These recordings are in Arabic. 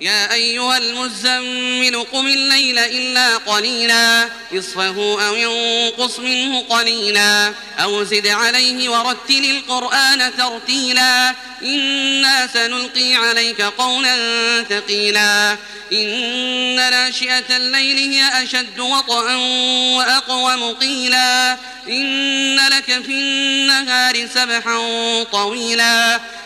يا أيها المزمل قم الليل إلا قليلا نصفه أو ينقص منه قليلا أو زد عليه ورتل القرآن ترتيلا. إنا سنلقي عليك قولا ثقيلا. إن ناشئة الليل هي أشد وطئا وأقوم قيلا. إن لك في النهار سبحا طويلا.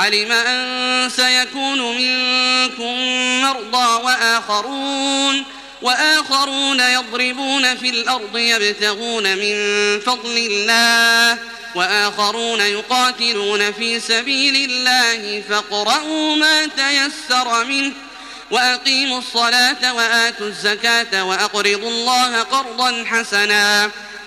علم أن سيكون منكم مرضى وآخرون وآخرون يضربون في الأرض يبتغون من فضل الله وآخرون يقاتلون في سبيل الله فاقرؤوا ما تيسر منه وأقيموا الصلاة وآتوا الزكاة وأقرضوا الله قرضا حسنا